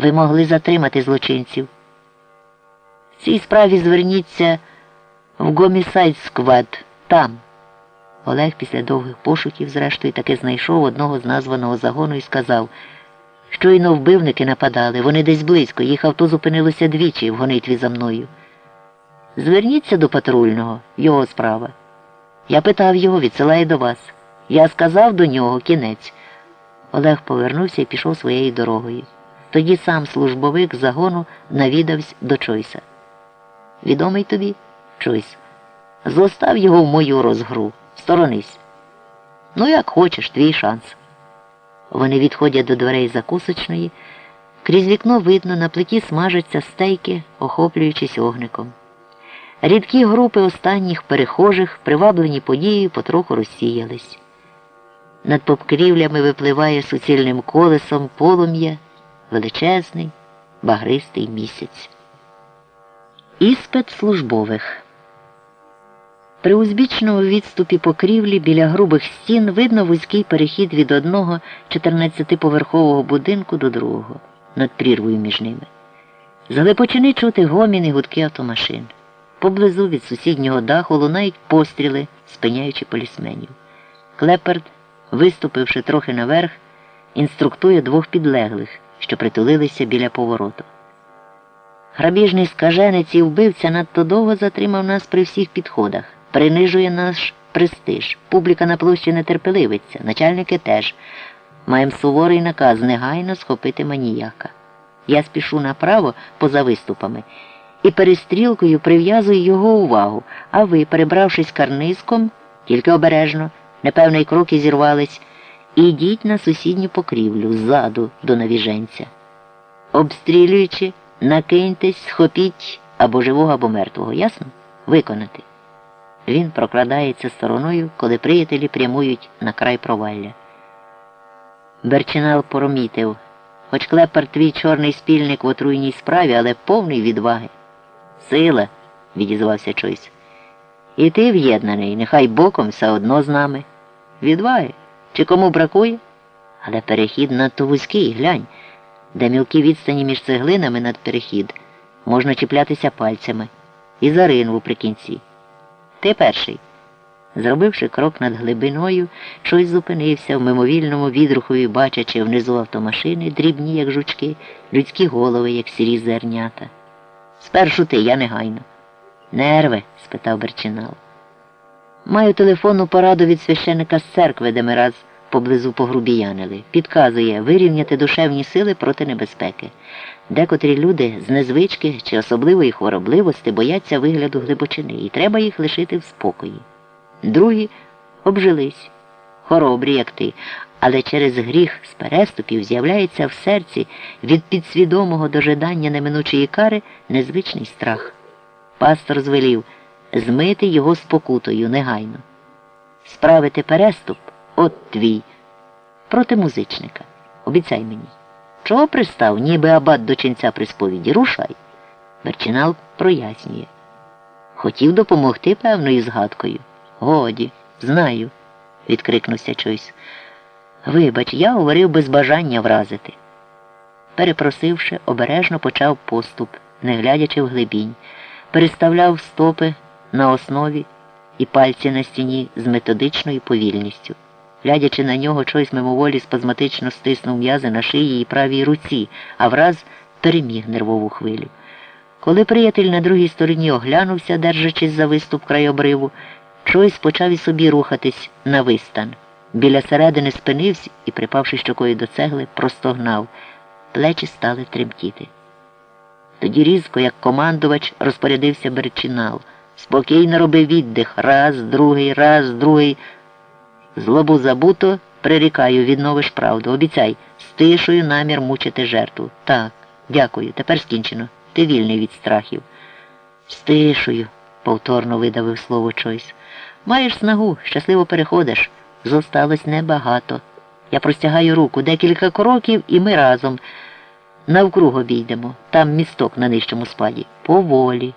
ви могли затримати злочинців. В цій справі зверніться в гомісайд сквад там. Олег після довгих пошуків, зрештою, таки знайшов одного з названого загону і сказав, щойно вбивники нападали, вони десь близько, їх авто зупинилося двічі в гонитві за мною. Зверніться до патрульного, його справа. Я питав його, відсилає до вас. Я сказав до нього кінець. Олег повернувся і пішов своєю дорогою. Тоді сам службовик загону навідався до Чойса. Відомий тобі, Чойс, зостав його в мою розгру. Сторонись. Ну, як хочеш, твій шанс. Вони відходять до дверей закусочної. Крізь вікно видно, на плиті смажаться стейки, охоплюючись огником. Рідкі групи останніх перехожих, приваблені подією, потроху розсіялись. Над попкрівлями випливає суцільним колесом полум'я, величезний, багристий місяць. Іспит службових. При узбічному відступі покрівлі біля грубих стін видно вузький перехід від одного 14-поверхового будинку до другого, над прірвою між ними. З глибочини чути гомін і гудки автомашин. Поблизу від сусіднього даху лунають постріли, спиняючи полісменів. Клеперд, виступивши трохи наверх, інструктує двох підлеглих, що притулилися біля повороту. Грабіжний скаженець і вбивця надто довго затримав нас при всіх підходах, принижує наш престиж. Публіка на площі нетерпеливиться, начальники теж. Маємо суворий наказ негайно схопити маніяка. Я спішу направо поза виступами і перестрілкою прив'язую його увагу, а ви, перебравшись карнизком, тільки обережно, непевний крок і зірвались, ідіть на сусідню покрівлю ззаду до навіженця. Обстрілюючи, накиньтесь, схопіть або живого, або мертвого, ясно? Виконати. Він прокрадається стороною, коли приятелі прямують на край провалля. Берчинал поромітив, хоч клепар твій чорний спільник в отруйній справі, але повний відваги. Сила, відізвався Чойс. І ти в'єднаний, нехай боком все одно з нами. Відваги. Чи кому бракує? Але перехід надто вузький, глянь, де мілкі відстані між цеглинами над перехід можна чіплятися пальцями і заринву при кінці. Ти перший. Зробивши крок над глибиною, щось зупинився в мимовільному відрухові, бачачи внизу автомашини, дрібні, як жучки, людські голови, як сірі зернята. Спершу ти, я негайно. Нерви? спитав Берчинал. Маю телефонну пораду від священика з церкви, де ми раз поблизу погрубіянили. Підказує вирівняти душевні сили проти небезпеки. Декотрі люди з незвички чи особливої хворобливості бояться вигляду глибочини, і треба їх лишити в спокої. Другі обжились, хоробрі, як ти, але через гріх з переступів з'являється в серці від підсвідомого дожидання неминучої кари незвичний страх. Пастор звелів змити його спокутою негайно. Справити переступ от твій. Проти музичника. Обіцяй мені. Чого пристав, ніби абат до ченця при сповіді? Рушай. Берчинал прояснює. Хотів допомогти певною згадкою. Годі, знаю, відкрикнувся Чойс. Вибач, я говорив без бажання вразити. Перепросивши, обережно почав поступ, не глядячи в глибінь, переставляв стопи на основі і пальці на стіні з методичною повільністю. Глядячи на нього, чогось мимоволі спазматично стиснув м'язи на шиї і правій руці, а враз переміг нервову хвилю. Коли приятель на другій стороні оглянувся, держачись за виступ край обриву, Чойс почав і собі рухатись на вистан. Біля середини спинився і, припавши щокою до цегли, простогнав. Плечі стали тремтіти. Тоді різко, як командувач, розпорядився Берчинал. Спокійно робив віддих. Раз, другий, раз, другий. Злобу забуто, прирікаю, відновиш правду. Обіцяй, з тишою намір мучити жертву. Так, дякую, тепер скінчено. Ти вільний від страхів. З тишою, повторно видавив слово Чойс. Маєш снагу, щасливо переходиш. Зосталось небагато. Я простягаю руку декілька кроків, і ми разом. Навкруг обійдемо. Там місток на нижчому спаді. Поволі.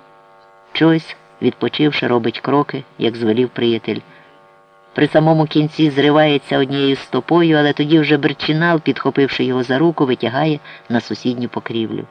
Чойс, відпочивши, робить кроки, як звелів приятель. При самому кінці зривається однією стопою, але тоді вже Берчинал, підхопивши його за руку, витягає на сусідню покрівлю.